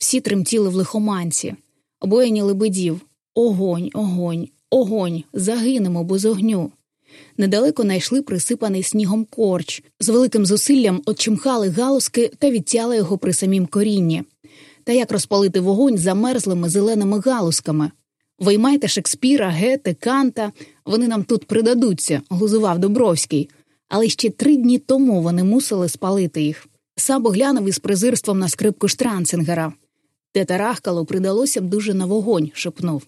Всі тремтіли в лихоманці, обоєні лебедів. Огонь, огонь, огонь, загинемо без огню. Недалеко найшли присипаний снігом корч, з великим зусиллям отчимхали галузки та відтяли його при самім корінні. Та як розпалити вогонь замерзлими зеленими галузками? Виймайте Шекспіра, Гете, Канта, вони нам тут придадуться, глузував Добровський, але ще три дні тому вони мусили спалити їх. Сабо глянув із презирством на скрипку Штранцингера. Те тарахкало придалося б дуже на вогонь, шепнув.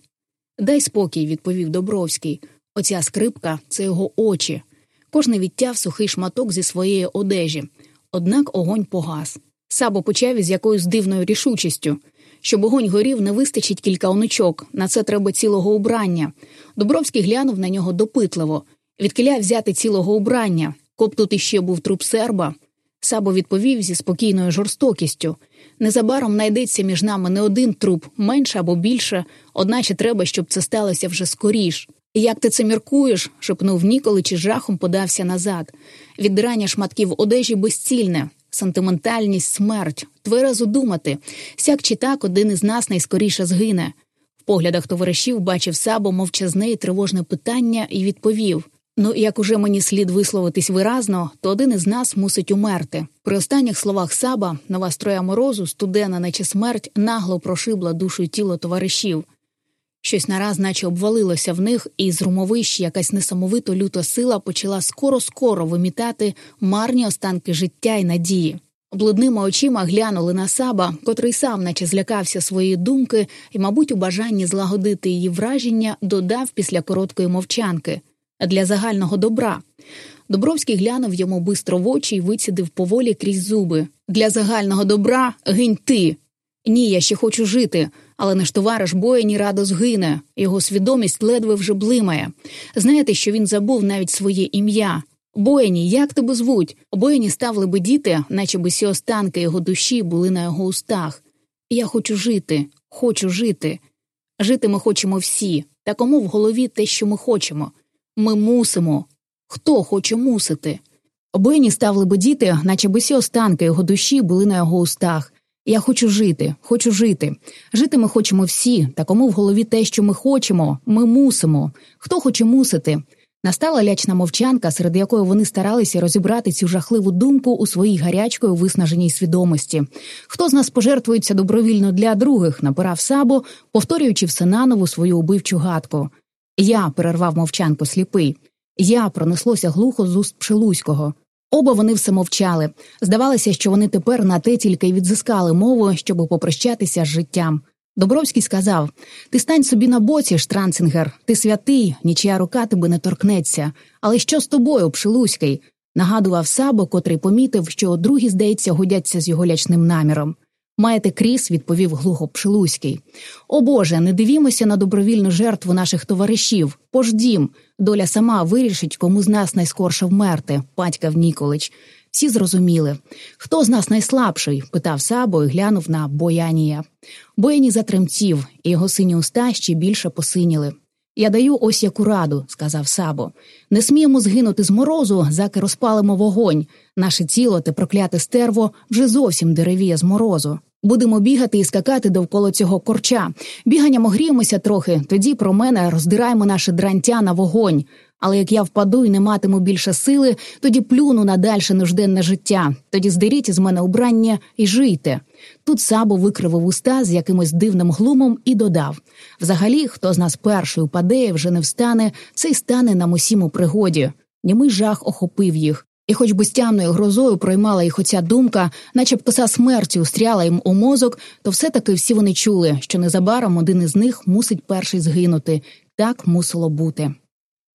Дай спокій, відповів Добровський. Оця скрипка це його очі. Кожний відтяв сухий шматок зі своєї одежі. Однак огонь погас. Сабо почав із якоюсь дивною рішучістю. Щоб огонь горів, не вистачить кілька онучок, на це треба цілого убрання. Добровський глянув на нього допитливо. Відкиля взяти цілого убрання, коп тут іще був труп серба. Сабо відповів зі спокійною жорстокістю. Незабаром знайдеться між нами не один труп, менше або більше, одначе треба, щоб це сталося вже скоріш. Як ти це міркуєш? шепнув Ніколич і жахом подався назад. Віддирання шматків одежі безцільне, сентиментальність, смерть. Тверезо думати. Сяк чи так один із нас найскоріше згине. В поглядах товаришів бачив Сабо мовчазне і тривожне питання і відповів Ну, як уже мені слід висловитись виразно, то один із нас мусить умерти. При останніх словах Саба нова строя морозу, студена, наче смерть, нагло прошибла душу й тіло товаришів. Щось нараз, наче обвалилося в них, і з румовищі якась несамовито люта сила почала скоро-скоро вимітати марні останки життя й надії. Блудними очима глянули на саба, котрий сам, наче злякався своєї думки, і, мабуть, у бажанні злагодити її враження, додав після короткої мовчанки для загального добра. Добровський глянув йому бистро в очі й вицідив поволі крізь зуби. Для загального добра гинь ти. Ні, я ще хочу жити, але наш товариш бояні радо згине, його свідомість ледве вже блимає. Знаєте, що він забув навіть своє ім'я. Бояні, як тебе звуть? Бояні став лебедіти, наче би всі останки його душі були на його устах. Я хочу жити, хочу жити. Жити ми хочемо всі, та кому в голові те, що ми хочемо. Ми мусимо. Хто хоче мусити? Обоєні став лебедіти, наче би всі останки його душі були на його устах. Я хочу жити, хочу жити. Жити ми хочемо всі, та кому в голові те, що ми хочемо, ми мусимо. Хто хоче мусити? Настала лячна мовчанка, серед якої вони старалися розібрати цю жахливу думку у своїй гарячкою виснаженій свідомості. Хто з нас пожертвується добровільно для других, напирав сабо, повторюючи все наново свою убивчу гадку. Я перервав мовчанку сліпий. Я пронеслося глухо з уст Пшелуського. Оба вони все мовчали. Здавалося, що вони тепер на те тільки й відзискали мову, щоб попрощатися з життям. Добровський сказав Ти стань собі на боці, Штранцингер, ти святий, нічия рука тебе не торкнеться. Але що з тобою, Пшелуський? нагадував Сабо, котрий помітив, що другі, здається, годяться з його лячним наміром. Маєте кріс, відповів глухо Пшелуський. О Боже, не дивімося на добровільну жертву наших товаришів. Пождім. Доля сама вирішить, кому з нас найскорше вмерти, батькав Ніколич. Всі зрозуміли. Хто з нас найслабший? питав Сабо і глянув на Боянія. Бояні затремтів, і його сині уста ще більше посиніли. Я даю ось яку раду, сказав Сабо. Не сміємо згинути з морозу, заки розпалимо вогонь. Наше тіло те прокляте стерво вже зовсім деревіє з морозу. Будемо бігати і скакати довкола цього корча. Біганням огріємося трохи, тоді про мене роздираємо наше дрантя на вогонь. Але як я впаду і не матиму більше сили, тоді плюну на дальше нужденне життя. Тоді здеріть із мене убрання і жийте. Тут Сабо викривив уста з якимось дивним глумом і додав взагалі, хто з нас перший упаде і вже не встане, цей стане нам усім у пригоді. Німий жах охопив їх. І, хоч би стямною грозою проймала їх оця думка, наче коса смерті устряла їм у мозок, то все таки всі вони чули, що незабаром один із них мусить перший згинути. Так мусило бути.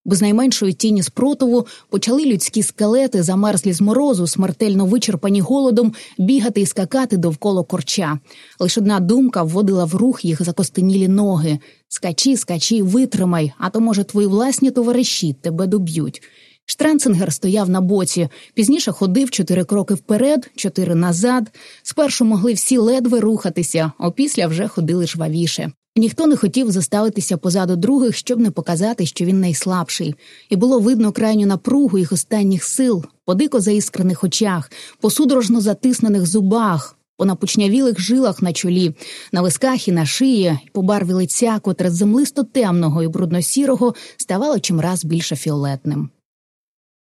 Без найменшої тіні спротиву почали людські скелети, замерзлі з морозу, смертельно вичерпані голодом, бігати і скакати довкола корча. Лише одна думка вводила в рух їх закостенілі ноги скачі, скачі, витримай, а то, може, твої власні товариші тебе доб'ють. Штранцингер стояв на боці, пізніше ходив чотири кроки вперед, чотири назад. Спершу могли всі ледве рухатися, опісля вже ходили жвавіше. Ніхто не хотів заставитися позаду других, щоб не показати, що він найслабший, і було видно крайню напругу їх останніх сил, по дико заіскрених очах, по судорожно затиснених зубах. по напучнявілих жилах на чолі, на висках і на шиї, по барві лиця, котре землисто темного і брудно-сірого ставало чимраз більше фіолетним.